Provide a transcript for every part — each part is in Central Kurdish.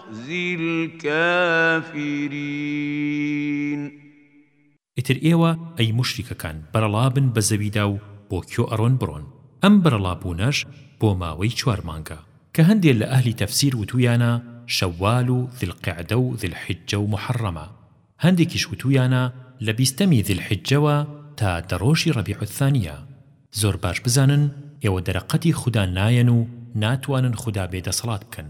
یخزی الکافرین. ئیتر ئێوە ئەی موشریکەکان بەرەڵابن بە زەویدا و بۆ کۆ ئەڕۆن بڕۆن، ئەم بەرەڵابوونەش بۆ ماوەی چوار مانگە، کە هەندێ لە ئەهلی تەفسیر وتوویانە شەوال و ذی القعدە و ذی الحجە و محەڕەمە، هەندێکیش وتوویانە لە بیستەمی ذی الحجەوە تا دە ڕۆژی ڕەبیع الثانیە، زۆر باش بزانن ئێوە دەرەقەتی خودا نایەن و ناتوانن خودا بێ دەسەڵات بکەن.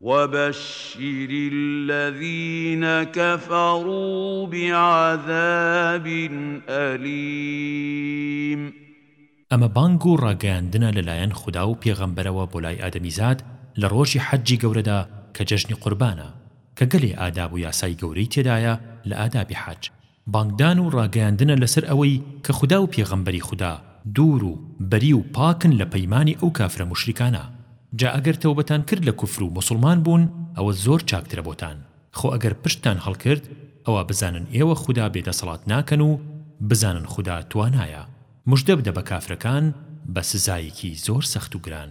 وبشر الذین کفروا بعذاب الیم ئەمە بانگ و ڕاگەیاندنە لەلایەن خودا و پێغەمبەرەوە بۆ لای ئادەمیزاد لە ڕۆژی حەجی گەورەدا کە جەژنی قوربانە کە گەلێ ئاداب و یاسای گەورەی تێدایە لە ئادابی حەج بانگدان و ڕاگەیاندنە لەسەر ئەوەی کە خودا و پێغەمبەری خودا دوور و بەری و پاکن لە پەیمانی ئەو کافرە موشریکانە جا ئەگەر تەوبەتان کرد لە کوفر و موسڵمان بوون ئەوە زۆر چاکترە بۆتان خۆ ئەگەر پشتتان هەڵکرد ئەوا بزانن ئێوە خودا بێ دەسەڵات ناکەن و بزانن خودا توانایە مژدە بدە بە کافرەکان بە سزایەکی زۆر سەخت و گران.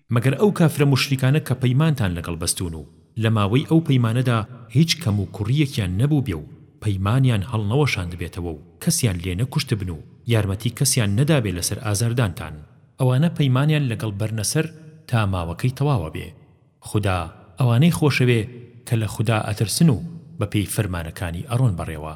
مەگەر ئەو کافرە موشریکانە کە پەیمانتان لەگەڵ بەستوون و لە ماوەی ئەو پەیمانەدا هیچ کەم و کوڕییەکیان نەبووبێ و پەیمانیان هەڵنەوەشاندبێتەوە و کەسیان لێ نەکوشتبن و یارمەتی کەسیان نەدابێ لەسەر ئازاردانتان، ئەوانە پەیمانیان لەگەڵ بەرنە سەر تا ماوەکەی تەواوە بێ. خودا ئەوانەی خۆشەوێ کە لە خودا ئەترسن و بەپێی فەرمانەکانی ئەڕۆن بەڕێوە.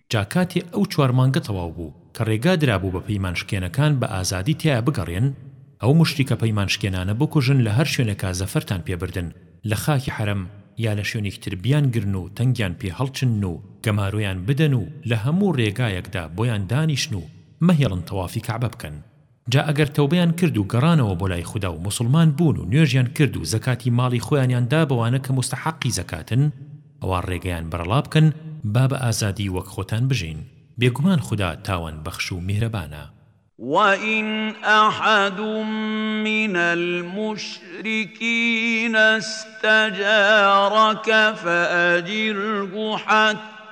جا کاتێ ئەو چوار مانگە تەواو بوو کە ڕێگا درابوو بە پەیمان شکێنەکان بە ئازادی تێیا بگەڕێن، ئەو موشریکە پەیمان شکێنانە بکوژن لە هەر شوێنێکا زەفەرتان پێ بردن لە خاکی حەرەم یا لە شوێنێکی تر بیان گرن و تەنگیان پێ هەڵچنن و گەمارۆیان بدەن و لە هەموو ڕێگایەکدا بۆیان دانیشن و مەهێڵن تەوافی کەعبە بکەن. جا ئەگەر تەوبەیان کرد و گەڕانەوە بۆ لای خودا و موسڵمان بوون و نوێژیان کرد و زەکاتی ماڵی خۆیانیان دا بەوانە کە موستەحەقی زەکاتن ئەوا ڕێگەیان بەرەڵا بکەن با بە ئازادی وەک خۆتان بژین بێگومان خودا تاوان بەخش و میهرەبانە. وَإِنْ أَحَدٌ مِّنَ الْمُشْرِکِینَ اسْتَجَارَکَ فَأَجِرْهُ حَتَّىٰ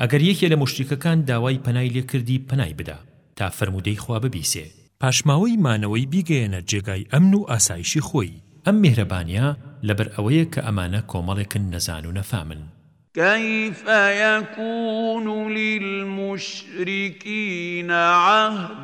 ئەگەر یەکێ لە موشریکەکان داوای پەنای لێ کردی پەنای بدە تا فەرموودەی خوا ببیسێ. پاشماوەی مانەوەی بیگەیەنە جێگای ئەمن و ئاسایشی خۆی. ئەم میهرەبانیە لەبەر ئەوەیە کە ئەمانە کۆمەڵێکن نەزان و نەفامن. کەیف یەکون للموشریکین عەهد.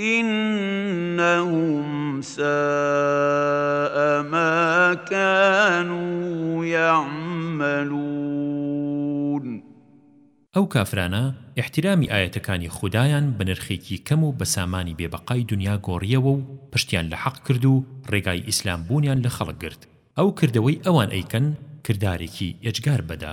انهم ساء ما كانوا يعملون ئەو کافرانە ئیحتیرامی ئایەتەکانی خودایان بە نرخێکی کەم و بە سامانی بێ بەقای دونیا گۆڕیەوە و پشتیان لە حەق کرد و ڕێگای ئیسلام بوونیان لە خەڵک گرت ئەو کردەوەی ئەوان ئەیکەن کردارێکی ئێجگار بەدە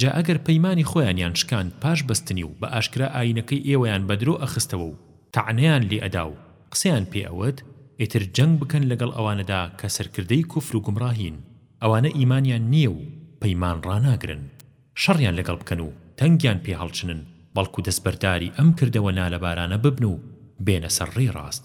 جا ئەگەر پەیمانی خۆیانیان شکاند پاش بەستنی و بە ئاشکرا ئایینەکەی ئێوەیان بە درۆ ئەخستەوە و تەعنەیان لێ ئەدا و قسەیان پێ ئەوت، ئیتر جەنگ بکەن لەگەڵ ئەوانەدا کە سەرکردەی کوفر و گومڕاهین، ئەوانە ئیمانیان نییە و پەیمان ڕاناگرن شەڕیان لەگەڵ بکەن و تەنگیان پێ هەڵچنن، بەڵکو دەستبەرداری ئەم کردەوە نالەبارانە ببن و بێنە سەر ڕێی ڕاست.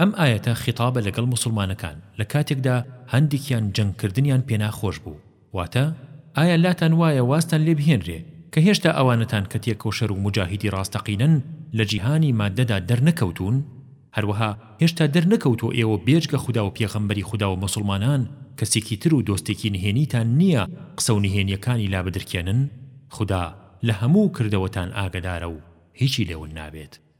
ئەم ئایەتە خیتابە لەگەڵ موسڵمانەکان لە کاتێکدا هەندێکیان جەنگ کردنیان پێناخۆش بوو، واتە، ئایا لاتان وایە وازتان لێبهێنرێ کە هێشتا ئەوانەتان کە تێکۆشەر و موجاهیدی ڕاستەقینەن لە جیهانی ماددەدا دەرنەکەوتوون؟ هەروەها هێشتا دەرنەکەوتووە ئێوە بێجگە خودا و پێغەمبەری خودا و موسڵمانان کەسێکی تر و دۆستێکی نهێنیتان نییە قسە و نهێنییەکانی لابدرکێنن؟ خودا لە هەموو کردەوەتان ئاگەدارە و هیچی لێون نابێت.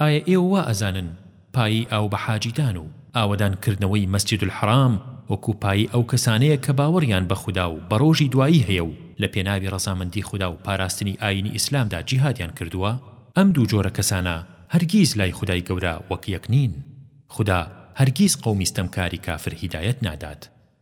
ئایا ئێوە وا ئەزانن پایەی ئاو بە حاجیدان و ئاوەدان کردنەوەی مەسجد الحرام وەکو پایەی ئەو کەسانەیە کە باوەڕیان بە خودا و بە ڕۆژی دوایی هەیە و لە پێناوی ڕەزامەندی خودا و پاراستنی ئاینی ئیسلامدا جیهادیان کردووە ئەم دوو جۆرە کەسانە هەرگیز لای خودای گەورە وەک یەک نین خودا هەرگیز قەومی ستەمکاری کافر هیدایەت نادات.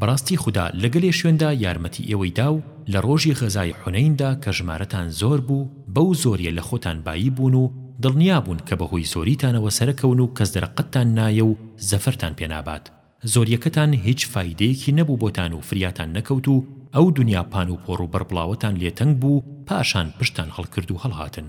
بەڕاستی خودا لە گەلێ شوێندا یارمەتی ئێوەی دا و لە ڕۆژی غەزای حونەیندا کە ژمارەتان زۆر بوو بەو زۆریە لە خۆتان بایی بوون و دڵنیا بوون کە بەهۆی زۆریتانەوە سەرەکەون و کەس دەرەقەتتان نایە و زەفەرتان پێ نابات زۆریەکەتان هیچ فایدەیەکی نەبوو بۆتان و فریاتان نەکەوت و ئەو دونیا پان و پۆڕ و بەربڵاوەتان لێ تەنگ بوو پاشان پشتتان هەڵکرد و هەڵهاتن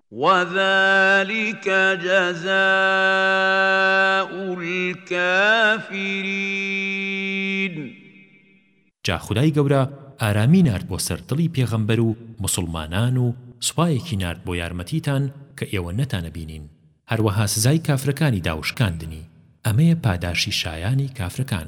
وذلک جزاء الکافرین جا خودای گەورە ئارامی نارد بۆ سەر دڵی پێغەمبەر و موسڵمانان و سوپایەکی نارد بۆ یارمەتیتان کە ئێوە نەتانەبینین هەروەها سزای کافرەکانی دا و شکاندنی ئەمەیە پاداشی شایانی کافرەکان.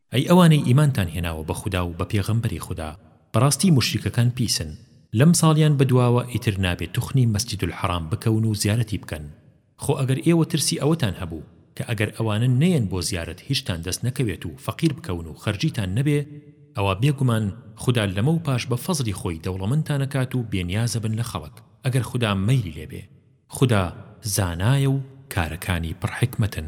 ئەی ئەوانەی ئیمانتان هێناوە بە خودا و بە پێغەمبەری خودا، بەڕاستی موشریکەکان پیسن، لەمساڵیان بەدواوە ئیتر نابێ توخنی مەسجد الحرام بکەون و زیارەتی بکەن، خۆ ئەگەر ئێوە ترسی ئەوەتان هەبوو کە ئەگەر ئەوانە نەیەن بۆ زیارەت هیچتان دەست نەکەوێت و فەقیر بکەون و خەرجیتان نەبێ، ئەوا بێگومان خودا لەمەو پاش بە فەزڵی خۆی دەوڵەمەندتان ئەکات و بێنیازەبن لە خەڵک ئەگەر خودا مەیلی لێبێ، خودا زانایە و کارەکانی پڕ حیکمەتن.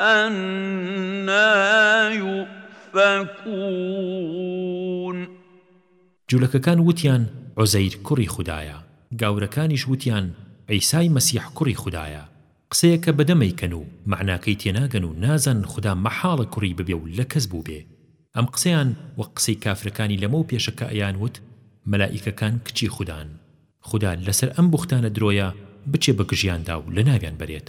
أَنَّى یُؤْفَکُونَ جولەکەکان وتیان عوزەیر کوڕی خودایە گاورەکانیش وتیان عیسای مەسیح کوڕی خودایە قسەیە کە بەدەمەیکەن و مەعناکەی تێناگەن و نازانن خودا مەحاڵە کوڕی ببێ و لەکەس بوبێ ئەم قسەیان وەک قسەی کافرەکانی لەمەو پێشە کە ئەیان وت مەلائیکەکان کچی خودان خودا لەسەر ئەم بوختانە درۆیە بچێ بەگژیاندا و لەناویان بەرێت.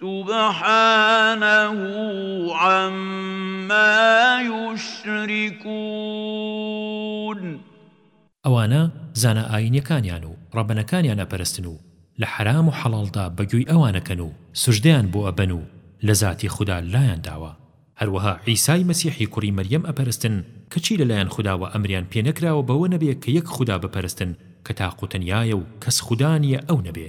سبحانە عما یشرکون. ئەوانە زانا ئایینەکانیان و ڕەبەنەکانیان ئەپەرستن و لە حەرام و حەڵاڵدا بە گوێی ئەوان ئەکەن و سوجدەیان بۆ ئەبەن و لە زاتی خودا لایان داوە، هەروەها عیسای مەسیحی کوڕی مەریەم ئەپەرستن کەچی لەلایەن خوداوە ئەمریان پێ نەکراوە بەوە نەبێ کە یەک خودا بپەرستن کە تاق و تەنیایە و کەس خودا نییە ئەو نەبێ.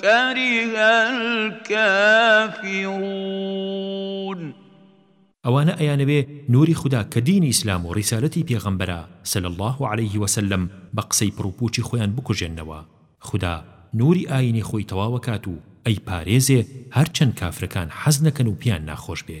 کەرە الکافرون ئەوانە ئەیانەوێ نوری خودا کە دینی ئیسلام و ڕیسالەتی پێغەمبەرە صلی اللە علیە وسلم بە قسەی پڕو پوچی خۆیان بکوژێننەوە خودا نوری ئاینی خۆی تەواوەکات و ئەیپارێزێ هەرچەند کافرەکان حەز نەکەن و پێیان ناخۆش بێ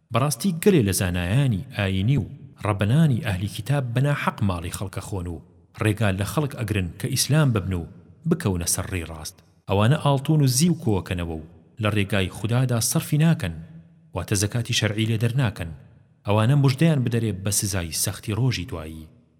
بەڕاستی گەلێ لە زانایانی ئایینی و ڕەبەنانی ئەهلی کیتاب بە ناحەق ماڵی خەڵک ئەخۆن و ڕێگا لە خەڵک ئەگرن کە ئیسلام ببن و بکەونە سەر ڕێی ڕاست ئەوانە ئاڵتوون و زیو کۆئەکەنەوە و لە ڕێگای خودادا سەرفی ناکەن واتە زەکاتی شەرعی لێ دەرناکەن ئەوانە مژدەیان بدەرێ بە سزای سەختی ڕۆژی دوایی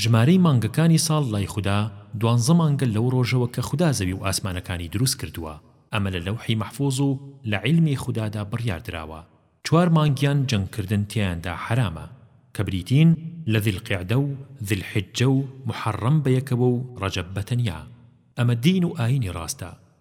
ژمارەی مانگەکانی ساڵ لای خودا دوانزە مانگە لەو ڕۆژەوە کە خودا زەوی و ئاسمانەکانی دروست کردووە، ئەمە لە لەوحی مەحفوظ و لە عیلمی خودادا بڕیار دراوە. چوار مانگیان جەنگ کردن تیایاندا حەرامە، کە بریتین لە ذی القعدە و ذی الحجە و محەڕەم بەیەکەوە و ڕەجەب بەتەنیا. ئەمە دین و ئایینی ڕاستە.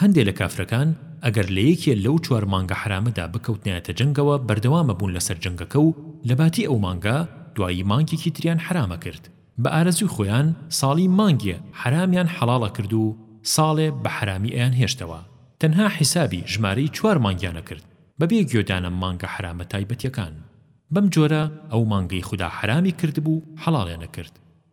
هەندێ لە کافرەکان ئەگەر لە یەکێ لەو چوار مانگە حەرامەدا بکەوتنایەتە جەنگەوە بەردەوام ئەبوون لەسەر جەنگەکە و لە باتی ئەو مانگە دوایی مانگێکی تریان حەرام ئەکرد بە ئارەزووی خۆیان ساڵی مانگێ حەرامیان حەڵاڵ ئەکرد و ساڵێ بە حەرامی ئەیان هێشتەوە تەنها حیسابی ژمارەی چوار مانگیان ئەکرد بەبێ گوێدانە مانگە حەرامە تایبەتیەکان بەم جۆرە ئەو مانگەی خودا حەرامی کردبوو حەڵاڵیان ئەکرد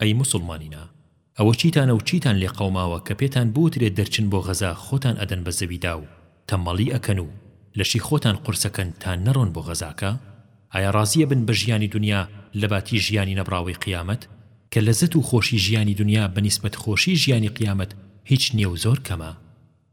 ئەی موسوڵمانینا ئەوە چیتانە و چیتان لێ قەوماوە کە پێتان بوترێ دەرچن بۆ غەزا خۆتان ئەدەن بە زەویدا و تەمەڵی ئەکەن و لەشی خۆتان قورسەکەن تا نەڕۆن بۆ غەزاکە ئایا ڕازی ئەبن بە ژیانی دونیا لەباتی ژیانی نەبڕاوەی قیامەت کە لەزەت و خۆشی ژیانی دونیا بەنیسبەت خۆشی ژیانی قیامەت هیچ نیە و زۆر کەمە.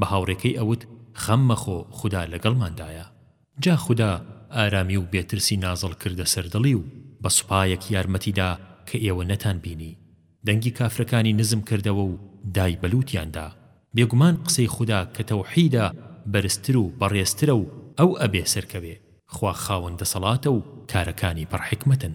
بە هاوڕێکەی ئەوت خەم مەخۆ خودا لەگەڵماندایە. جا خودا ئارامی و بێترسی نازڵ کردە سەر دڵی و بە سوپایەک یارمەتی دا کە ئێوە نەتان بینی. دەنگی کافرەکانی نزم کردەوە و دای بە لووتیاندا. بێگومان قسەی خودا کە تەوحیدە بەرزتر و بەڕێزترە و ئەو ئەبێ سەرکەوێ. خوا خاوەن دەسەڵاتە و کارەکانی پڕ حیکمەتن.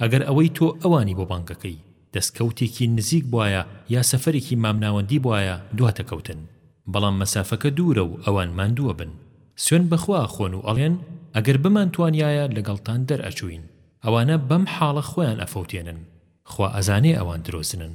ئەگەر ئەوەی تۆ ئەوانی بۆ بانگەکەی دەستکەوتێکی نزیک بوایە یا سەفەرێکی مامناوەندی بوایە دواتەکەوتن بەڵام مەسافەکە دوورە و ئەوان ماندووە بن سوێند بەخوا ئەخۆن و ئەڵێن ئەگەر بمانتوانیایە لەگەڵتان دەرئەچووین ئەوانە بەم حاڵە خۆیان ئەفەوتێنن خوا ئەزانێ ئەوان درۆزنن.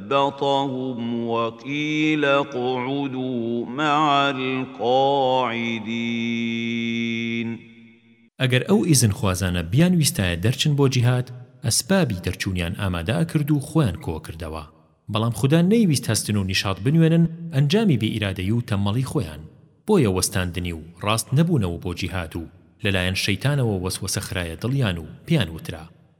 ضبطهم وقیل اقعدوا مع القاعدین. ئەگەر ئەو ئیزن خوازانە بیان ویستایە دەرچن بۆ جیهاد ئەسبابی دەرچونیان ئامادە ئەکرد و خۆیان کۆ ئەکردەوە بەڵام خودا نەیویست هەستن و نیشاط بنوێنن ئەنجامی بێ ئیرادەی و تەمەڵی خۆیان بۆیە وەستاندنی و ڕاست نەبونەوە بۆ جیهاد و لەلایەن شەیتانەوە وەسوەسە خرایە دڵیان و پێیان وترا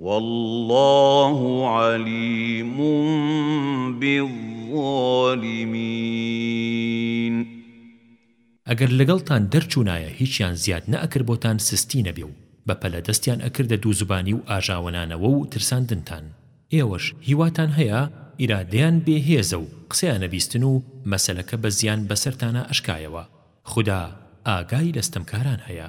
واللە علیم بالظالمین. ئەگەر لەگەڵتان دەرچونایە هیچیان زیاد نە ئەکرد بۆتان سستی نەبێ و بە پەلە دەستیان ئەکردە دوو زبانی و ئاژاوەنانەوە و ترساندنتان ئێوەش هیواتان هەیە ئیرادەیان بێ هێزە و قسەیان ئەبیستن و مەسەلەکە بە زیان بەسەرتانا ئەشکایەوە خودا ئاگای لە ستەمکاران هەیە.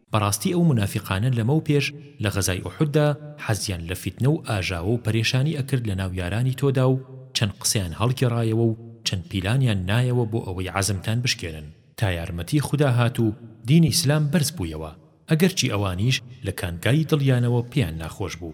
بەڕاستی ئەو مونافیقانە لەمەو پێش لە غەزای ئوحوددا حەزیان لە فیتنە و ئاژاوە و پەرێشانی ئەکرد لە ناو یارانی تۆدا و چەند قسەیان هەڵگێڕایەوە و چەند پیلانیان نایەوە بۆ ئەوەی عەزمتان بشکێنن تا یارمەتی خودا هات و دین ئیسلام بەرز بوویەوە ئەگەرچی ئەوانیش لە کانگای دڵیانەوە پێیان ناخۆش بوو.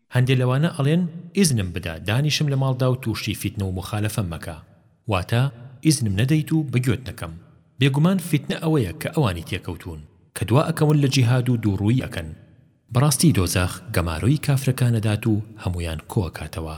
هەندێ لەوانە ئەڵێن ئیزنم بدە دانیشم لە ماڵدا و تووشی فیتنە و موخالەفەم مەکە، واتە ئیزنم نەدەیت و بە گوێت نەکەم، بێگومان فیتنە ئەوەیە کە ئەوانی تێکەوتوون کە دوا ئەکەون لە جیهاد و دووڕوویی ئەکەن. بەڕاستی دۆزەخ گەمارۆی کافرەکان ئەدات و هەموویان کۆ ئەکاتەوە.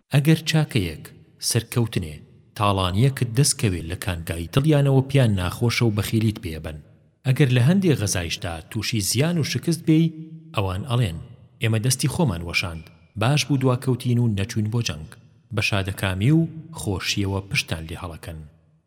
ئەگەر چاکەیەک، سەرکەوتنێ، تاڵانییەکت دەست کەوێ لە کانگای دڵیانەوە پێیان ناخۆشە و بەخیلیت پێ ئەبەن. ئەگەر لە هەندێ غەزایشدا تووشی زیان و شکست بێی، ئەوان ئەڵێن، ئێمە دەستی خۆمان وەشاند، باش بوو دواکەوتین و نەچووین بۆ جەنگ. بە شادەکامی و خۆشییەوە پشتتان لێ هەڵەکەن.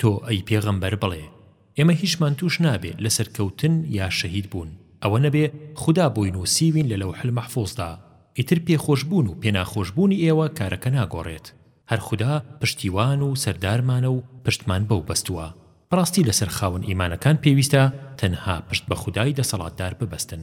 تۆ ئەی پێغەمبەر بڵێ، ئێمە هیچمان تووش نابێ لە سەرکەوتن یا شەهید بوون، ئەوە نەبێ خودا بۆی نووسیوین لە لەوح المحفوظدا، ئیتر پێخۆشبوون و پێناخۆشبوونی ئێوە کارەکە ناگۆڕێت، هەر خودا پشتیوان و سەردارمانە و پشتمان بەو بەستووە. بەڕاستی لەسەر خاوەن ئیمانەکان پێویستە تەنها پشت بە خودای دەسەڵاتدار ببەستن.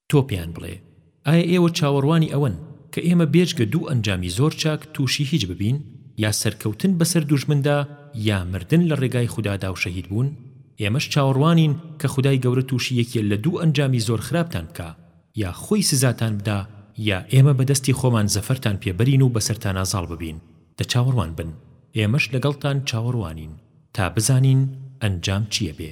تۆ پێیان بڵێ، ئایا ئێوە چاوەڕوانی ئەوەن کە ئێمە بێجگە دوو ئەنجامی زۆر چاک تووشی هیچ ببین، یا سەرکەوتن بەسەر دوژمندا یا مردن لە ڕێگای خودادا و شەهید بوون؟ ئێمەش چاوەڕوانین کە خودای گەورە تووشی یەکێ لە دوو ئەنجامی زۆر خراپتان بکا، یا خۆی سزاتان بدا، یا ئێمە بە دەستی خۆمان زەفەرتان پێ بەرین و بەسەرتانا زاڵ ببین، دە چاوەڕوان بن، ئێمەش لەگەڵتان چاوەڕوانین، تا بزانین ئەنجام چییە بێ.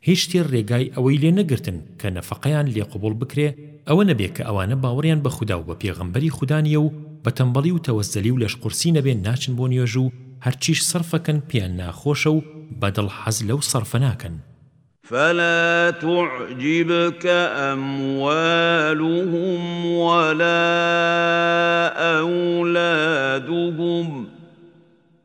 هیچ شتێ رێگای ئەوەی لێ نەگرتن کە نەفەقەیان لێ قبوڵ بکرێ ئەوە نەبێ کە ئەوانە باوەڕیان بە خودا و بە پێغەمبەری خودا نیە و بە تەمبەڵی و تەوەسەلی و لەشقورسی نەبێ ناچن بۆ نوێژ و هەرچیش سەرفەکەن پێیان ناخۆشە و بە دڵ حەز لەو سەرفە ناکەن. فلا تعجبك أموالهم ولا أولادهم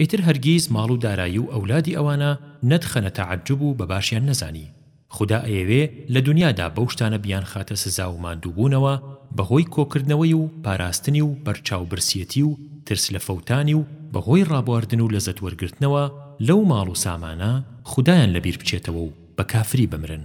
ئیتر هەرگیز ماڵ و دارایی و ئەولادی ئەوانە نەتخەنە تەعەجوب و بە باشیان نەزانی خودا ئەیەوێ لە دونیادا بەو شتانە بیانخاتە سزا و ماندووبوونەوە بەهۆی کۆکردنەوەی و پاراستنی و بەرچاو برسیەتی و ترس لە فەوتانی و بەهۆی ڕابواردن و لەزەت وەرگرتنەوە لەو ماڵ و سامانە خودایان لەبیر بچێتەوە و بە کافری بمرن.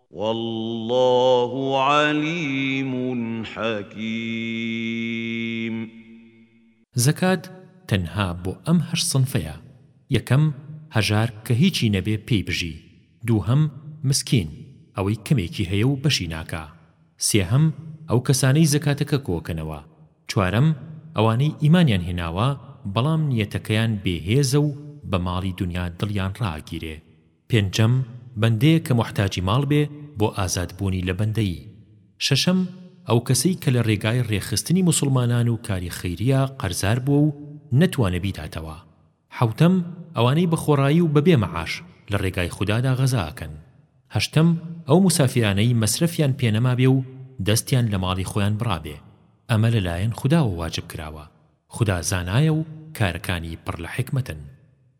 واللە علیم حکیم. زەکات تەنها بۆ ئەم هەشت صنفەیە، یەکەم، هەژار کە هیچی نەبێ پێی بژی، دووهەم، مسکین، ئەوەی کەمێکی هەیە و بەشی ناکا، سێهەم، ئەو کەسانەی زەکاتەکە کۆکەنەوە، چوارەم، ئەوانەی ئیمانیان هێناوە بەڵام نیەتەکەیان بێ هێزە و بە ماڵی دونیا دڵیان ڕائەگیرێ، پێنجەم، بەندەیەک کە موحتاجی ماڵ بێ بۆ ئازاد بوونی لە بەندەیی. شەشەم، ئەو کەسەی کە لە رێگای رێکخستنی موسڵمانان و کاری خەیریە قەرزار بووە و نەتوانێ بیداتەوە. حەوتەم، ئەوانەی بە خۆڕایی و بە بێ مەعاش لە رێگای خودادا غەزا ئەکەن. هەشتەم، ئەو موسافیرانەی مەسرەفیان پێ نەمابێ و دەستیان لە ماڵی خۆیان بڕابێ. ئەمە لە لایەن خوداوە واجب کراوە. خودا زانایە و کارەکانی پڕ لە حیکمەتن.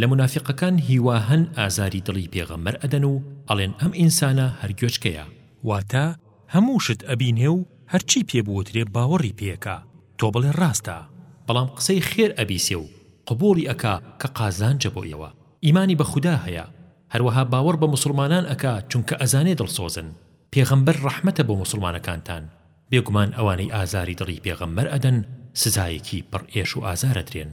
لە مونافیقەکان هیوا هەن ئازاری دڵی پێغەمبەر ئەدەن و ئەڵێن ئەم ئینسانە هەر گوێچکەیە، واتە هەموو شت ئەبینێ و هەرچی پێ بوترێ باوەڕی پێ ئەکا، تۆ بڵێ ڕاستە، بەڵام قسەی خێر ئەبیسێ و قبوڵی ئەکا کە قازانجە بۆ ئێوە، ئیمانی بە خودا هەیە، هەروەها باوەڕ بە موسڵمانان ئەکا چونکە ئەزانێ دڵسۆزن، پێغەمبەر ڕەحمەتە بۆ موسڵمانەکانتان، بێگومان ئەوانەی ئازاری دڵی پێغەمبەر ئەدەن سزایەکی پڕ ئێش و ئازار ئەدرێن.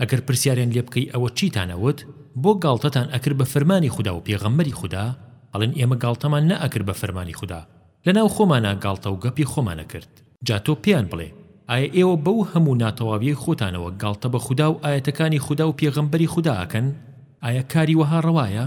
ئەگەر پرسیاریان لێ بکەی ئەوە چیتان ئەوت بۆ گاڵتەتان ئەکرد بە فرمانی خودا و پێغەمبەری خودا ئەڵێن ئێمە گاڵتەمان نە ئەکرد بە فرمانی خودا لە ناو خۆمانا گاڵتە و گەپی خۆمان ئەکرد جا تۆ پێیان بڵێ ئایا ئێوە بەو هەموو ناتەواویەی خۆتانەوە گاڵتە بە خودا و ئایەتەکانی خودا و پێغەمبەری خودا ئەکەن ئایا کاری وەها ڕەوایە؟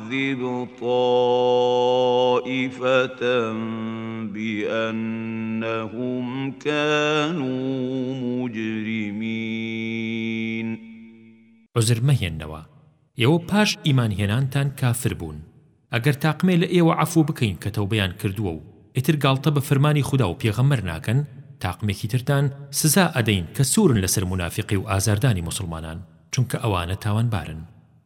نعذب طائفة بأنهم كانوا مجرمین عوزر مەهێننەوە ئێوە پاش ئیمان هێنانتان کافر بوون ئەگەر تاقمێ لە ئێوە عەفو بکەین کە تەوبەیان کردووە و ئیتر گاڵتە بە فەرمانی خودا و پێغەمبەر ناکەن تاقمێکی ترتان سزا ئەدەین کە سوورن لەسەر مونافیقی و ئازاردانی موسڵمانان چونکە ئەوانە تاوانبارن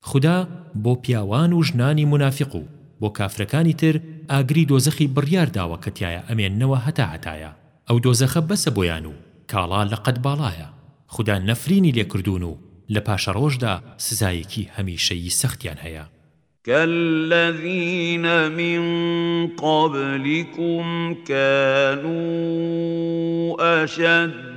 خودا بۆ پیاوان و ژنانی مونافیق و بۆ کافرەکانی تر ئاگری دۆزەخی بڕیار داوە کە تیایا ئەمێننەوە هەتا هەتایە ئەو دۆزەخە بەسە بۆیان و کاڵا لە قەد باڵایە خودا نەفرینی لێ کردوون و لە پاشەڕۆژدا سزایەکی هەمیشەیی سەختیان هەیە. کالذین من قبلکم کانوا اشد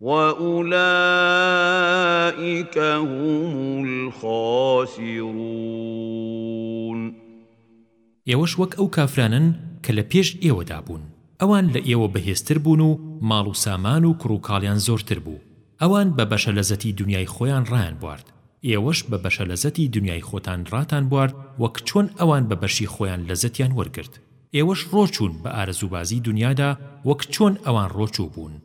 وأولئک هم الخاسرون ئێوەش وەک ئەو کافرانەن کە لە پێش ئێوەدا بوون ئەوان لە ئێوە بەهێزتر بوون و ماڵ و سامان و کوڕ و کاڵیان زۆرتر بوو ئەوان بە بەشە لەزەتی دونیای خۆیان ڕایان بوارد ئێوەش بە بەشە لەزەتی دونیای خۆتان ڕاتان بوارد وەک چۆن ئەوان بە بەشی خۆیان لەزەتیان وەرگرت ئێوەش ڕۆچوون بە ئارەزووبازی دونیادا وەک چۆن ئەوان ڕۆچوو بوون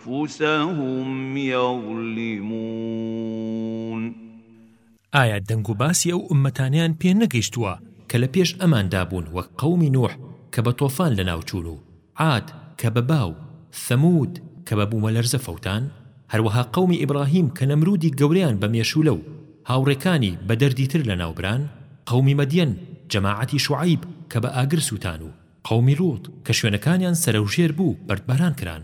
أنفسهم يظلمون ئایا دەنگ و باسی ئەو ئوممەتانەیان پێ نەگەیشتووە، کە لە پێش ئەماندا بوون وەک قەومی نوح کە بە تۆفان لە ناو چوون و عاد کە بە با و ثەموود کە بە بوومەلەرزە فەوتان؟ هەروەها قەومی ئیبڕاهیم کە نەمروودی گەورەیان بە مێشوولە و هاوڕێکانی بە دەردی تر لە ناو بران؟ قەومی مەدیەن جەماعەتی شوعەیب کە بە ئاگر سووتان و قەومی لوط کە شوێنەکانیان سەرەوژێر بوو بەردباران کران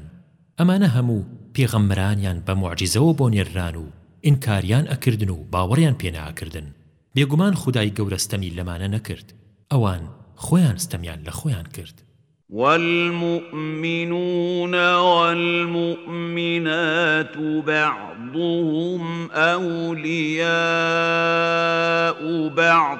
ئەمانە هەموو پێغەمبەرانیان بە موعجیزەوە بۆ نێرران و ئینکاریان ئەکردن و باوەڕیان پێ نەئەکردن بێگومان خودای گەورە ستەمی لەمانە نەکرد ئەوان خۆیان ستەمیان لە خۆیان کرد. والمؤمنون والمؤمنات بعضهم أولياء بعض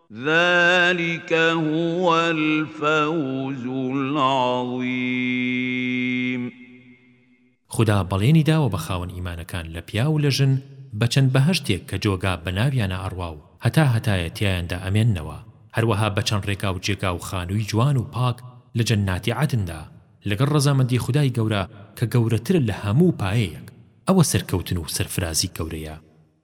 ذلک هو الفوز العظیم خودا بەڵێنی داوە بە خاوەن ئیمانەکان لە پیاو و لە ژن بە چەند بەهەشتێک کە جۆگا بە ناویانا ئەڕوا و هەتا هەتایە تیایاندا ئەمێننەوە هەروەها بە چەند ڕێگا و جێگا و خانووی جوان و پاک لە جەنناتی عەدندا لەگەڵ ڕەزامەندی خودای گەورە کە گەورەترە لە هەموو پایەیەک ئەوە سەرکەوتن و سەرفرازی گەورەیە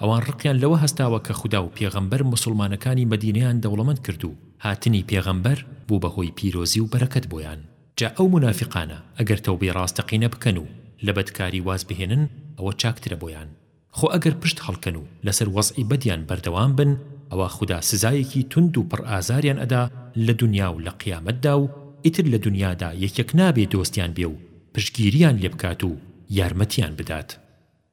ئەوان ڕقیان لەوە هەستاوە کە خودا و پێغەمبەر موسوڵمانەکانی مەدینەیان دەوڵەمەند کرد و هاتنی پێغەمبەر بوو بە هۆی پیرۆزی و بەرەکەت بۆیان، جا ئەو مونافیقانە ئەگەر تەوبەی ڕاستەقینە بکەن و لە بەدکاری واز بهێنن ئەوە چاکترە بۆیان، خۆ ئەگەر پشت هەڵکەن و لەسەر وەزعی بەدیان بەردەوام بن ئەوا خودا سزایەکی توند و پڕ ئازاریان ئەدا لە دونیا و لە قیامەتدا و ئیتر لە دونیادا یەکێک نابێ دۆستیان بێ و پشتگیریان لێ بکات و یارمەتیان بدات.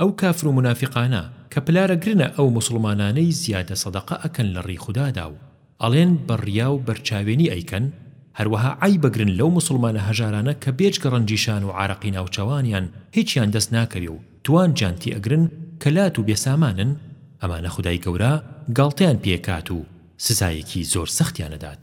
ئەو کافرو مونافیقانە کە پلارەگرنە ئەو موسڵمانانەی زیادە سەدەقە ئەکەن لە ڕێی خودا و ئەڵێن بە ڕیا و بەرچاوێنی ئەیکەن هەروەها عەیبەگرن لەو موسڵمانە هەژارانە کە بێجگە ڕەنجی شان و عارەقی ناوچەوانیان هیچیان دەست ناکەوێ و توانجیان تێ ئەگرن کە لات و بێ سامانن ئەمانە خودای گەورە گاڵتەیان پێ ئەکات و سزایەکی زۆر سەختیان ئەدات.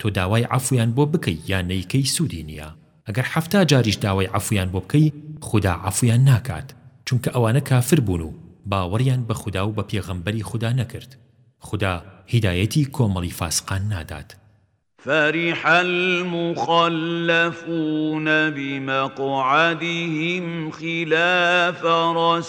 تۆ داوای عەفویان بۆ بکەی یا نەیکەی سودی نیە ئەگەر حەفتا جاریش داوای عەفویان بۆ بکەی خودا عەفویان ناکات چونکە ئەوانە کافر بوون و باوەڕیان بە خودا و بە پێغەمبەری خودا نەکرد خودا هیدایەتی کۆمەڵی فاسقان نادات. فَرِحَ الْمُخَلَّفُونَ بِمَقْعَدِهِمْ خِلَافَ رَسُولِ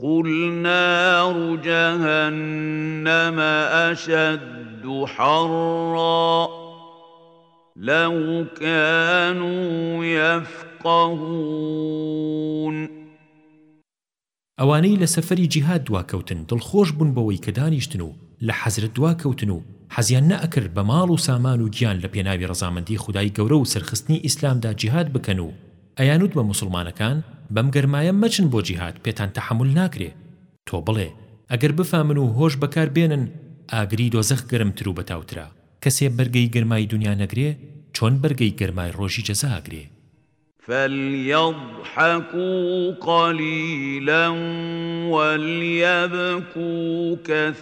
قل نار جهنم أشد حرا لو كانوا يفقهون ئەوانەی لە سەفەری جیهاد دواکەوتن دڵخۆش بوون بەوەی کە دانیشتن و لە حەزرت دواکەوتن و حەزیان نەئەکرد بە ماڵ و سامان و گیان لە پێناوی ڕەزامەندی خودای گەورە و سەرخستنی ئیسلامدا جیهاد بکەن و ئەیان وت بە موسڵمانەکان، بەم گەرمایە مەچن بۆ جیهاد پێتان تەحەمول ناکرێ، تۆ بڵێ، ئەگەر بفامن و هۆش بەکار بێنن، ئاگری دۆزەخ گەرمتر و بەتاوترە. کەسێ بەرگەی گەرمای دونیا نەگرێ، چۆن بەرگەی گەرمای ڕۆژی جەزا ئەگرێ؟ فَلْیَضْحَکُوا قَلِیلًا وَلْیَبْکُوا کَثِیرًا.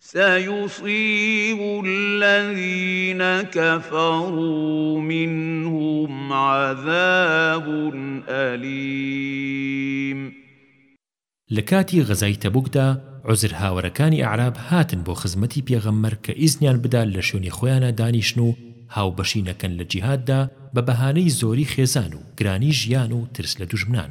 سيصيب الذين كفروا منهم عذاب أليم لە کاتی غەزای تەبوکدا عوزرهاوەرەکانی ئەعراب هاتن بۆ خزمەتی پێغەمبەر کە ئیزنیان بدا لە شوێنی خۆیانا دانیشن و هاوبەشی نەکەن لە جیهاددا بە بەهانەی زۆری خێزان و گرانی ژیان و ترس لە دوژمنان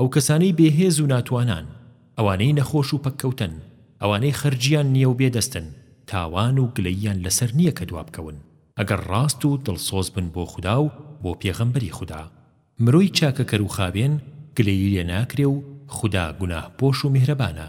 ئەو کەسانەی بێ هێز و ناتوانان، ئەوانەی نەخۆش و پەککەوتەن، ئەوانەی خەرجیان نییە و بێ دەستن، تاوان و گلەییان لەسەر نییە کە دوابکەون، ئەگەر ڕاست و دڵسۆز بن بۆ خودا و بۆ پێغەمبەری خودا. مرۆی چاکەکەر و خاوێن، گلەیی لێ ناکرێ و خودا گوناهپۆش و میهرەبانە.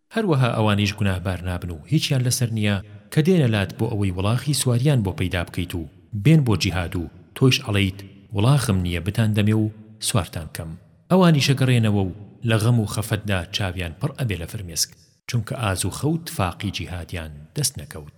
هەروەها ئەوانیش گوناهبار نابن و هیچیان لەسەر نییە کە دێنە لات بۆ ئەوەی وڵاخی سواریان بۆ پەیدا بکەیت و بێن بۆ جیهاد و تۆیش ئەڵێیت وڵاخم نییە بتاندەمێ و سوارتان بکەم ئەوانیش ئەگەڕێنەوە و لە غەم و خەفەتدا چاویان پڕ ئەبێ لە فرمێسک چونکە ئازووخە و تفاقی جیهادیان دەست نەکەوت.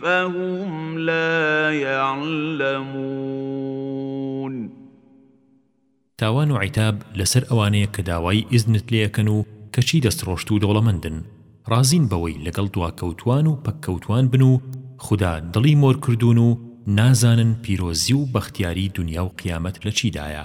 فهم لا يعلمون تاوان و عیتاب لەسەر ئەوانەیە کە داوای ئیزنت لێ ئەکەن و کەچی دەستڕۆشت و دەوڵەمەندن ڕازین بەوەی لەگەڵ دواکەوتوان و پەککەوتوان بن و خودا دڵی مۆرکردوون و نازانن پیرۆزی و بەختیاری دونیا و قیامەت لەچیدایە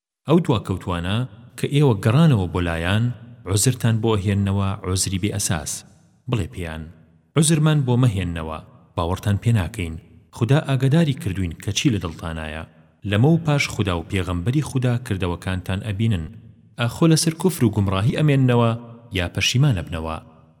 ئەو دواکەوتوانە کە ئێوە گەڕانەوە بۆ لایان عوزرتان بۆ ئەهێننەوە عوزری بێ ئەساس بڵێ پێیان عوزرمان بۆ مەهێننەوە باوەڕتان پێ ناکەین خودا ئاگاداری کردووین کە چی لە دڵتانایە لەمە و پاش خودا و پێغەمبەری خودا کردەوەکانتان ئەبینن ئاخۆ لەسەر کوفر و گومڕاهی ئەمێننەوە یا پەشیمان ئەبنەوە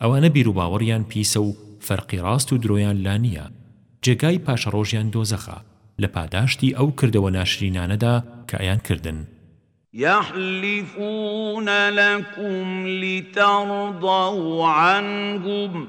ئەوانە بیروباوەڕیان پیسە و فەرقی ڕاست و درۆیان لا نییە، جێگای پاشەڕۆژیان دۆزەخە، لە پاداشتی ئەو کردەوە ناشرینانەدا کە ئەیانکردن. یحلفون لکم لترضوا عنهم.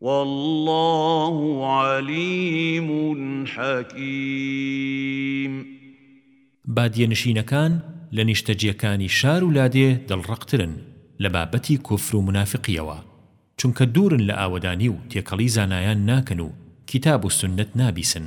واللە علیم حکیم. بادیەنشینەکان لە نیشتەجێکانی شار و لادێ دڵڕەقترن لە بابەتی کوفر و مونافقیەوە، چونکە دوورن لە ئاوەدانی و تێکەڵی زانایان ناکەن و کیتاب و سوننەت نابیسن،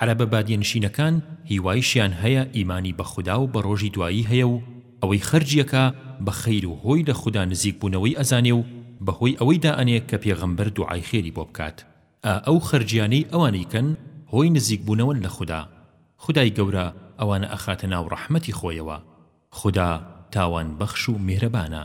عەرەبە بادیە نشینەکان هیوایشیان هەیە ئیمانی بە خودا و بە ڕۆژی دوایی هەیە و ئەوەی خەرجی ئەکا بە خەیر و هۆی لە خودا نزیک بوونەوەی ئەزانێ و بە هۆی ئەوەی دائەنێ کە پێغەمبەر دوعای خێری بۆ بکات ئا ئەو خەرجیانەی ئەوانەی کەن هۆی نزیک بوونەوەن لە خودا خودای گەورە ئەوانە ئەخاتە ناو ڕەحمەتی خۆیەوە خودا تاوان بەخش و میهرەبانە.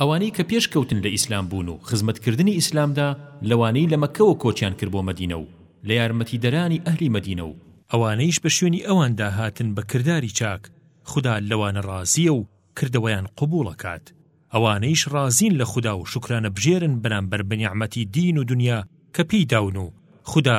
ئەوانەی کە پێش کەوتن لە ئیسلام بوون و خزمەت کردنی ئیسلامدا لەوانەی لە مەککەوە کۆچیان کرد بۆ مەدینە و لە یارمەتیدەرانی ئەهلی مەدینە و ئەوانەیش بە شوێنی ئەواندا هاتن بە کرداری چاک خودا لەوانە ڕازیە و کردەوەیان قبوڵ ئەکات ئەوانەیش ڕازین لە خودا و شوکرانە بژێرن بەرامبەر بە نیعمەتی دین و دونیا کە پێی داون و خودا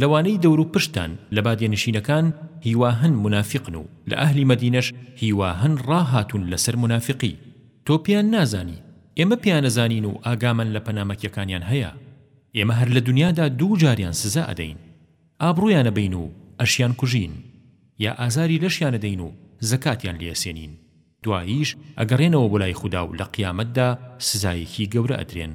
لەوانەی دەوروپشتتان لە بادێنشینەکان هیواهن مونافیقن و لە ئەهلی مەدینەش هیواهن ڕاهاتوون لەسەر مونافیقی تۆ پێیان نازانی ئێمە پێیانەزانین و ئاگامان لە پەنامەکیەکانیان هەیە ئێمە هەر لە دونیادا دوو جاریان سزا ئەدەین ئابڕویانەبەین و ئەشیان کوژین یا ئازاری لەشیانەدەین و زەکاتیان لێسێنین دواییش ئەگەڕێنەوە بۆ لای خودا و لە قیامەتدا سزایەکی گەورە ئەدرێن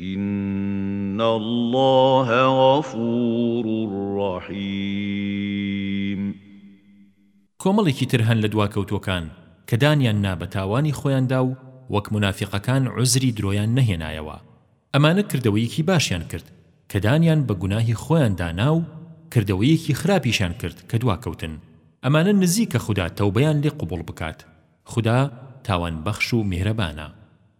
ان اللە غفور رحیم. کۆمەڵێکی تر هەن لە دواکەوتووەکان کە دانیان نا بە تاوانی خۆیاندا و وەک مونافیقەکان عوزری درۆیان نەهێنایەوە ئەمانە کردەوەیەکی باشیان کرد کە دانیان بە گوناهی خۆیاندا نا و کردەوەیەکی خراپیشیان کرد کە دواکەوتن ئەمانە نزیکە خودا تەوبەیان لێ قبوڵ بکات خودا تاوانبەخش و میهرەبانە.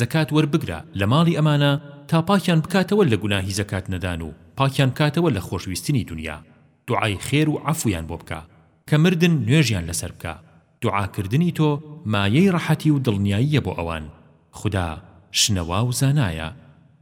زەکات وەربگرە لە ماڵی ئەمانە تا پاکیان بکاتەوە لە گوناهی زەکات نەدان و پاکیان بکاتەوە لە خۆشویستنی دونیا دوعای خێر و عەفویان بۆ بکە کە مردن نوێژیان لەسەر بکە دوعا کردنی تۆ مایەی ڕەحەتی و دڵنیاییە بۆ ئەوان خودا شنەوا و زانایە.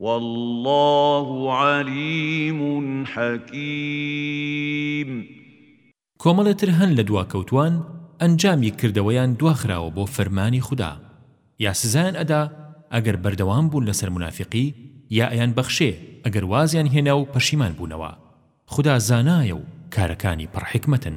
واللە علیم حکیم. کۆمەڵێ تر هەن لە دواکەوتوان ئەنجامی کردەوەیان دواخراوە بۆ فەرمانی خودا یا سزایان ئەدا ئەگەر بەردەوام بوون لەسەر مونافیقی یا ئەیان بەخشێ ئەگەر وازیان هێناو پەشیمان بوونەوە خودا زانایەو کارەکانی پڕ حیکمەتن.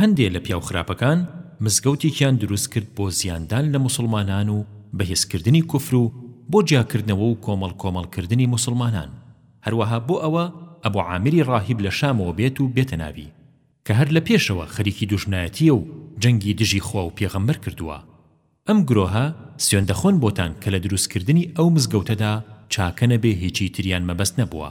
هەندێ لە پیاو خراپەکان مزگەوتێکیان دروست کرد بۆ زیاندان لە موسڵمانان و بەهێز کردنی کوفر و بۆ جیا کردنەوە و کۆمەڵ کۆمەڵ کردنی موسڵمانان هەروەها بۆ ئەوە ئەبو عامیری ڕاهیب لە شامەوە بێت و بێتە ناوی کە هەر لە پێشەوە خەریکی دوژمنایەتیە و جەنگی دژی خوا و پێغەمبەر کردووە ئەم گرۆهە سوێن دەخۆن بۆتان کە لە دروست کردنی ئەو مزگەوتەدا چاکە نەبێ هیچی تریان مەبەست نەبووە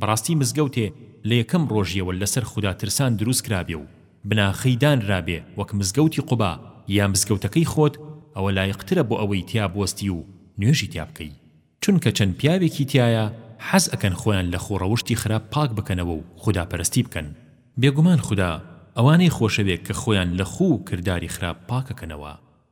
بەڕاستی مزگەوتێ لە یەکەم ڕۆژیەوە لەسەر خودا ترسان دروست کرابێ و بناخەی دانرابێ وەک مزگەوتی قوبا یا مزگەوتەکەی خۆت ئەوە لایقترە بۆ ئەوەی تیا بوەستی و نوێژی تیا بکەی چونکە چەند پیاوێکی تیایە حەز ئەکەن خۆیان لە خو ڕەوشتی خراپ پاک بکەنەوە و خودا پەرستی بکەن بێگومان خودا ئەوانەی خۆشەوێ کە خۆیان لە خو و کرداری خراپ پاک ئەکەنەوە.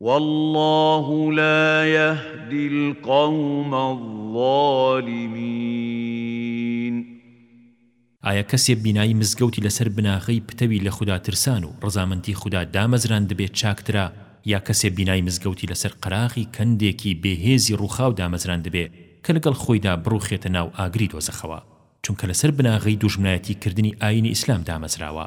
واللە لا یهدی القوم الظالمین. ئایا کەسێ بینایی مزگەوتی لەسەر بناغەی پتەوی لە خودا ترسان و ڕەزامەنتی خودا دامەزراندبێ چاکترە یا کەسێ بینای مزگەوتی لەسەر قەراغی کەندێکی بێ هێزی ڕووخاو دامەزراندبێ کە لەگەڵ خۆیدا بڕووخێتە ناو ئاگری دۆزەخەوە چونکە لەسەر بناغەی دوژمنایەتی کردنی ئایینی ئیسلام دامەزراوە؟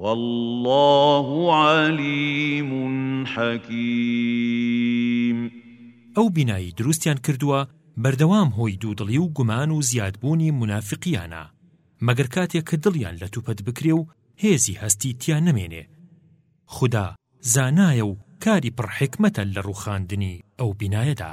واللە علیم حکیم. ئەو بینایی دروستیان کردووە بەردەوام هۆی دوودڵی و گومان و زیادبوونی مونافیقیانە مەگەر کاتێ کە دڵیان لە توپەت بکرێ و هێزی هەستی تیا نەمێنێ خودا زانایە و کاری پڕ حیکمەتە لە ڕوخاندنی ئەو بینایەدا.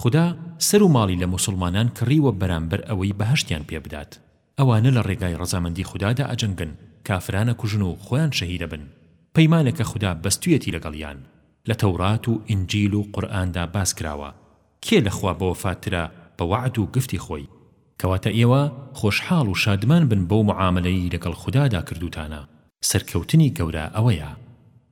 خودا سەر و ماڵی لە موسوڵمانان کڕیوە بەرامبەر ئەوەی بەهەشتیان پێ بدات ئەوانە لە ڕێگای ڕەزامەندی خودادا ئەجەنگن کافران ئەکوژن و خۆیان شەهید ئەبن پەیمانێکە خودا بەستویەتی لەگەڵیان لە تەوڕات و ئینجیل و قورئاندا باس کراوە کێ لە خوا بەوەفا ترە بە وەعد و گفتی خۆی. کەواتە ئێوە خۆشحاڵ و شادمان بن بەو معامەلەیی لەگەڵ خودادا کردوتانە سەرکەوتنی گەورە ئەوەیە.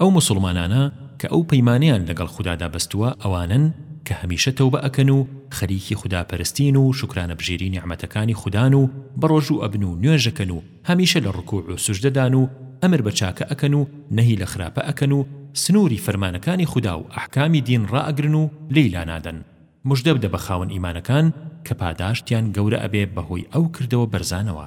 ئەو موسوڵمانانە کە ئەو پەیمانەیان لەگەڵ خودادا بەستووە ئەوانەن کە هەمیشە تەوبە ئەکەن و خەریکی خودا پەرستین و شوکرانە بژێری نیعمەتەکانی خودان و بەڕۆژوو ئەبن و نوێژەکەن و هەمیشە لە ڕکوع و سوجدەدان و ئەمر بە چاکە ئەکەن و نەهی لە خراپە ئەکەن و سنوری فەرمانەکانی خودا و ئەحکامی دین ڕائەگرن و لێی لانادەن. مژدە بدە بە خاوەن ئیمانەکان کە پاداشتیان گەورە ئەبێ بەهۆی ئەو کردەوە بەرزانەوە.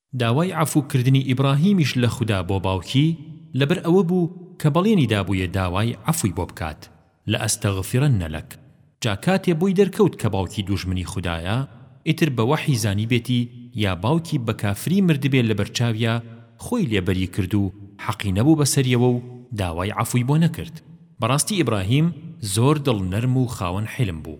داوای عەفو کردنی ئیبڕاهیمیش لە خودا بۆ باوکی لەبەر ئەوە بوو کە بەڵێنی دابوویە داوای عەفوی بۆ بکات، لەئەستەغفیرەنە لەک، جا کاتێ بۆی دەرکەوت کە باوکی دوژمنی خودایە ئیتر بە وەحی زانیبێتی یا باوکی بە کافری مردبێ لەبەر چاویا خۆی لێ بەری کرد و حەقی نەبوو بەسەریەوە و داوای عەفوی بۆ نەکرد، بەڕاستی ئیبڕاهیم زۆر دڵ نەرم و خاوەن حیلم بوو.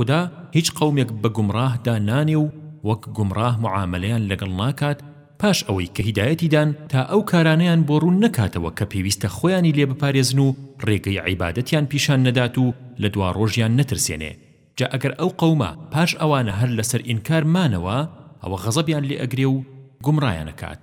خودا هیچ قەومێک بە گومڕاه دا نانێ و وەک گومڕاه معامەلەیان لەگەڵ ناکات پاش ئەوەی کە هیدایەتی دان تا ئەو کارانەیان بۆ ڕوون نەکاتەوە کە پێویستە خۆیانی لێ بپارێزن و ڕێگەی عیبادەتیان پیشان نەدات و لە دواڕۆژیان نەترسێنێ جا ئەگەر ئەو قەومە پاش ئەوانە هەر لەسەر ئینکار مانەوە ئەوە غەزەبیان لێ ئەگرێ و گومڕایان ئەکات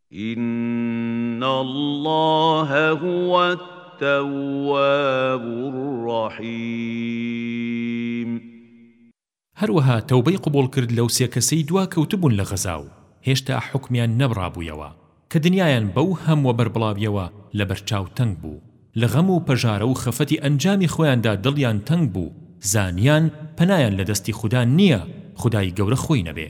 ان اللە هو التواب الرحیم هەروەها تەوبەی قبوڵ کرد لەو سێ کەسەی دوا کەوتبوون لە غەزا و هێشتا حوکمیان نەبڕابوویەوە کە دنیایان بەو هەم و بەربڵاویەوە لەبەرچاو تەنگ بوو لە غەم و پەژارە و خەفەتی ئەنجامی خۆیاندا دڵیان تەنگ بوو زانیان پەنایان لە دەستی خودا نیە خودای گەورە خۆی نەبێ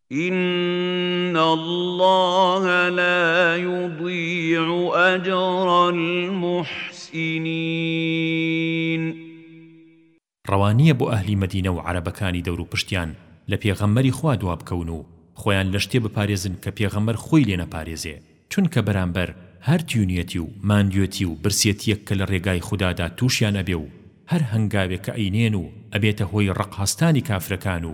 ان اللە لا یضیع اجر المحسنین ڕەوا نییە بۆ ئەهلی مەدینە و عەرەبەکانی دەوروپشتیان لە پێغەمبەری خوا دوا بکەون و خۆیان لە شتێ بپارێزن کە پێغەمبەر خۆی لێ نەپارێزێ چونکە بەرامبەر هەر تیونیەتی و ماندوێتی و برسێتیەک کە لە ڕێگای خودادا توشیان ئەبێ و هەر هەنگاوێک کە ئەینێن و ئەبێتە هۆی ڕق هەستانی کافرەکان و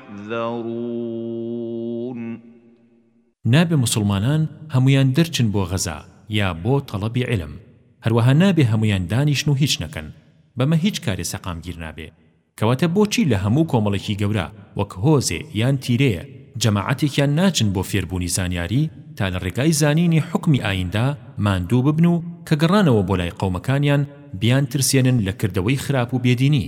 يحذرون. نابێ موسڵمانان هەموویان دەرچن بۆ غەزا یا بۆ تەڵەبی عیلم هەروەها نابێ هەموویان دانیشن و هیچ نەکەن بەمە هیچ کارێ سەقامگیر نابێ کەواتە بۆچی لە هەموو کۆمەڵێکی گەورە وەک هۆزێ یان تیرێ جەماعەتێکیان ناچن بۆ فێربوونی زانیاری تا لە ڕێگای زانینی حوکمی ئاییندا ماندوو ببن و کە گەڕانەوە بۆ لای قەومەکانیان بیانترسێنن لە کردەوەی خراپ و بێدینی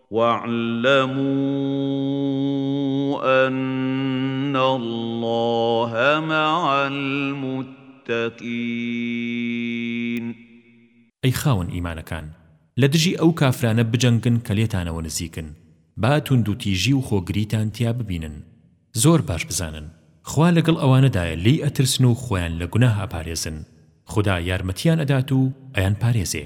وَاعْلَمُوا أَنَّ اللَّهَ مَعَ الْمُتَّقِینَ. ئەی خاوەن ئیمانەکان، لە دژی ئەو کافرانە بجەنگن کە لێتانەوە نزیکن، با توندوتیژی و خۆگریتان تیا ببینن، زۆر باش بزانن، خوا لەگەڵ ئەوانەدایە لێی ئەترسن و خۆیان لە گوناه ئەپارێزن، خودا یارمەتییان ئەدات و ئەیانپارێزێ.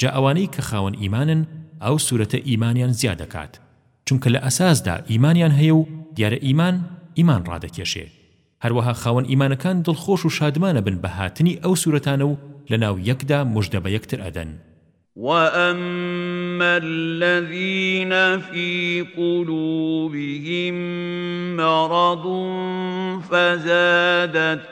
جا ئەوانەی کە خاوەن ئیمانن ئەو سورەتە ئیمانیان زیادەکات چونکە لە ئەساسدا ئیمانیان هەیە و دیارە ئیمان ئیمان ڕادەکێشێ هەروەها خاوەن ئیمانەکان دڵخۆش و شادمانەبن بە هاتنی ئەو سورەتانە و لەناو یەکدا مژدە بە یەکتر ئەدەن. وأما الذين في قلوبهم مرض فزادتهم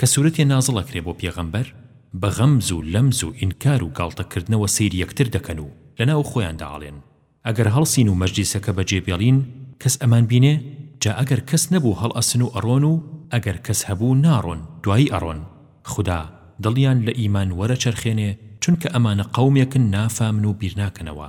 کە سورەتێ نازڵ ئەکرێ بۆ پێغەمبەر بە غەمز و لەمز و ئینکار و گاڵتە کردنەوە سەیری یەکتر دەکەن و لەناو خۆیاندا ئەڵێن، ئەگەر هەڵسین و مەجلیسەکە بەجێ بێڵین کەس ئەمان بینێ؟ جا ئەگەر کەس نەبوو هەڵئەسن و ئەڕۆن و ئەگەر کەس هەبوو ناڕۆن دوایی ئەڕۆن، خودا دڵیان لە ئیمان وەرەچەرخێنێ چونکە ئەمانە قەومێکن نافامن و بیرناکەنەوە.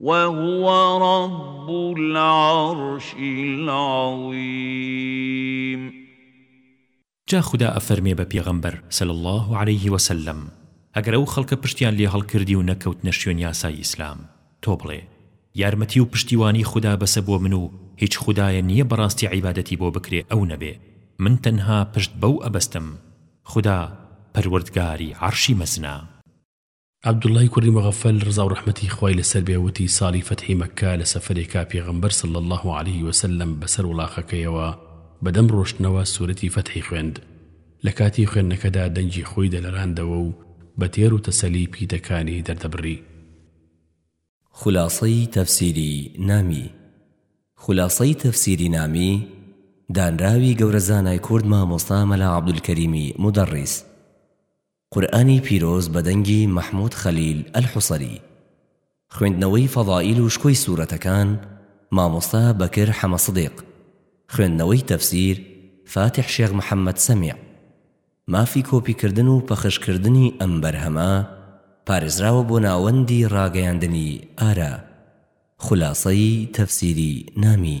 وهو رب العرش العظیم جا خودا ئەفەرمێ بە پێغەمبەر صلی اللە علیه وسلم ئەگەر ئەو خەڵکە پشتیان لێ هەڵکردی و نەکەوتنە شوێن یاسای ئیسلام تۆ بڵێ یارمەتی و پشتیوانی خودا بەسە بۆ من و هیچ خودایە نییە بەڕاستی عیبادەتی بۆ بکرێ ئەو نەبێ من تەنها پشت بەو ئەبەستم خودا پەروەردگاری عەڕشی مەزنە. عبداللە ی کوڕی مغفل ڕزاو ڕەحمەتی خوای لەسەر بێ وتی ساڵی فەتحی مەککە لە سەفەرێکا پێغەمبەر صلی اللە علیە وسلم بەسەر وڵاخەکەیەوە بەدەم ڕۆشتنەوە سورەتی فەتحی خوێند لەکاتی خوێندنەکەدا دەنگی خۆی دەلەراندەوە و بە تێر و تەسەلی پیتەکانی دەردەبڕی. خولاسەی تەفسیری نامی خولاسەی تەفسیری نامی دانراوی گەورە زانای کورد مامۆستا مەلا عبدالکەریمی مودەڕیس. قورئانی پیرۆز بە دەنگی مەحمود خەلیل ئەلحوسری خوێندنەوەی فەضائیل و شکۆی سورەتەکان مامۆستا بەکر حەمە سدیق خوێندنەوەی تەفسیر فاتیح شێخ محەمەد سەمیع مافی کۆپی کردن و پەخش کردنی ئەم بەرهەمە پارێزراوە بۆ ناوەندی ڕاگەیاندنی ئارا خولاسەی تەفسیری نامی.